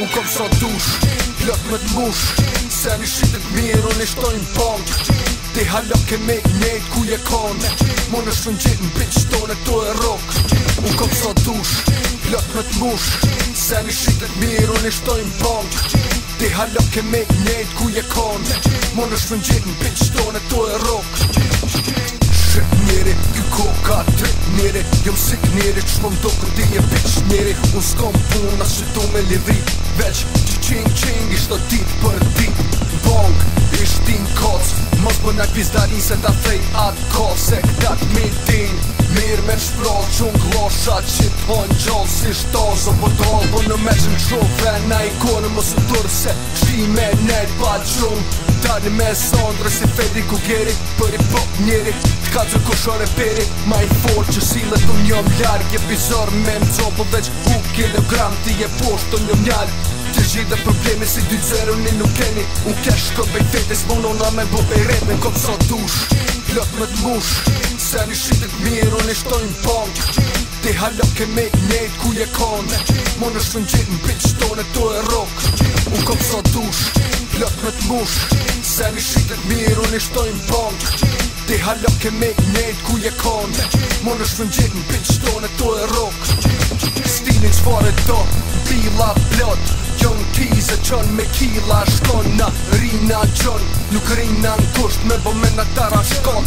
U kom sa dush, plët më të mush Se në shqitët mirë, unë ishtë dojnë pang Ti halak e me njët ku je kan Mo në shënë në tonë to e rock U kom sa dush, plët më të Se në shqitët mirë, unë ishtë dojnë pang Ti halak e me njët ku je kan Mo në shënë në tonë to e rock Shqit njëri ko ka trip njeri Jëm sik njeri që shpëm do këtë ti një bitch njeri Unë s'kom pun në shqyto me livri Veq që qing qing ishtë do dit për dit Bong ishtë din koc Mos për nëjt vizdari se ta fej atë ko Se këtat me din Mirë me shpro që unë që të po honë gjoll Si shto zë po të Po në me që në na i mos më tërë Se qime nejt pa qëmë tani me Sondre si Fedi Kugeri Për i pop njeri, t'ka që kusho referi Ma i fort që sile të njëm ljarë Je pizor me më copo veç u kilogram Ti je posht të njëm ljarë Ti gjithë problemi si dy zero një nuk keni Unë kesh këm bej fete s'monona me bo e red Në kom sot dush, plët më t'mush Se një shqitit mirë, unë i shtojnë punk Ti halo ke me njët ku je kanë Mon është në shfën gjitë në bitch tonë e to e rock Unë kom sot dush, plot me të mush Se mi shqitet mirë, unë i shtojnë bank Ti halo ke me i nejtë ku je konë Mon është më njëtë në pinë qëtonë e to e rokë Stinin që fare do, pila plot qën e qën me kila shkon na rina qën Nuk rina në kusht me me në tara shkon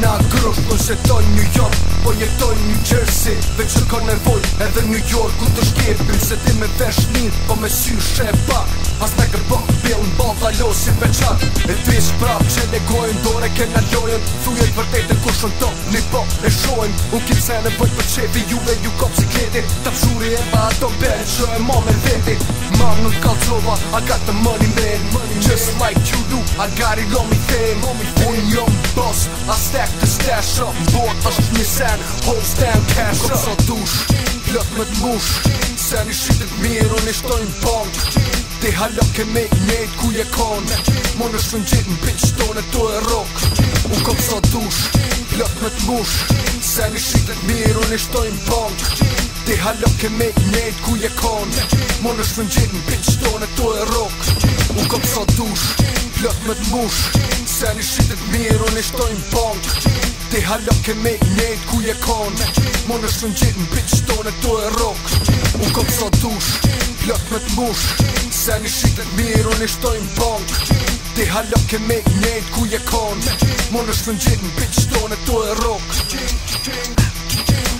na grusht unë se tonë New York Po jetoj New Jersey Veq që ka nevoj edhe New York Unë të shkepim se ti me vesh mirë Po me sy shepa As me kërbo bil në bal dha lo si peqat E ti ish prap që le gojnë Dore ke në lojnë Thuje i e kushon të një po e shojnë Unë kim se në bëjt për qepi juve ju kop vjeti Ta pëshuri e pa ato bërë që e ma me vjeti Mam nuk ka qova, I got the money man Just like you do, I got it on me fame Unë jom boss, I stack the stash up Bot është një sen, hold stand cash up Kom sa dush, plët me t'mush Se një shqitit mirë, unë i shtojnë pang Ti halak ke make made ku je kon Mo në gjitë në bitch tonë e e rock Unë kom sa dush, plët me t'mush Se një shqitit mirë, unë i shtojnë pang Te hallo lukket med i net, kunne kon Må nu svinge den bitch, stående død af ruk Hun kom fra dush, blot med mus Særlig shit et mere, hun er støj en bong Det me lukket med i net, kunne kon Må nu svinge den bitch, stående død af ruk Hun kom fra dush, blot med mus Særlig shit et mere, hun er støj en bong Det har lukket med i net, kunne kon Må nu svinge den bitch, stående død af ruk King, king,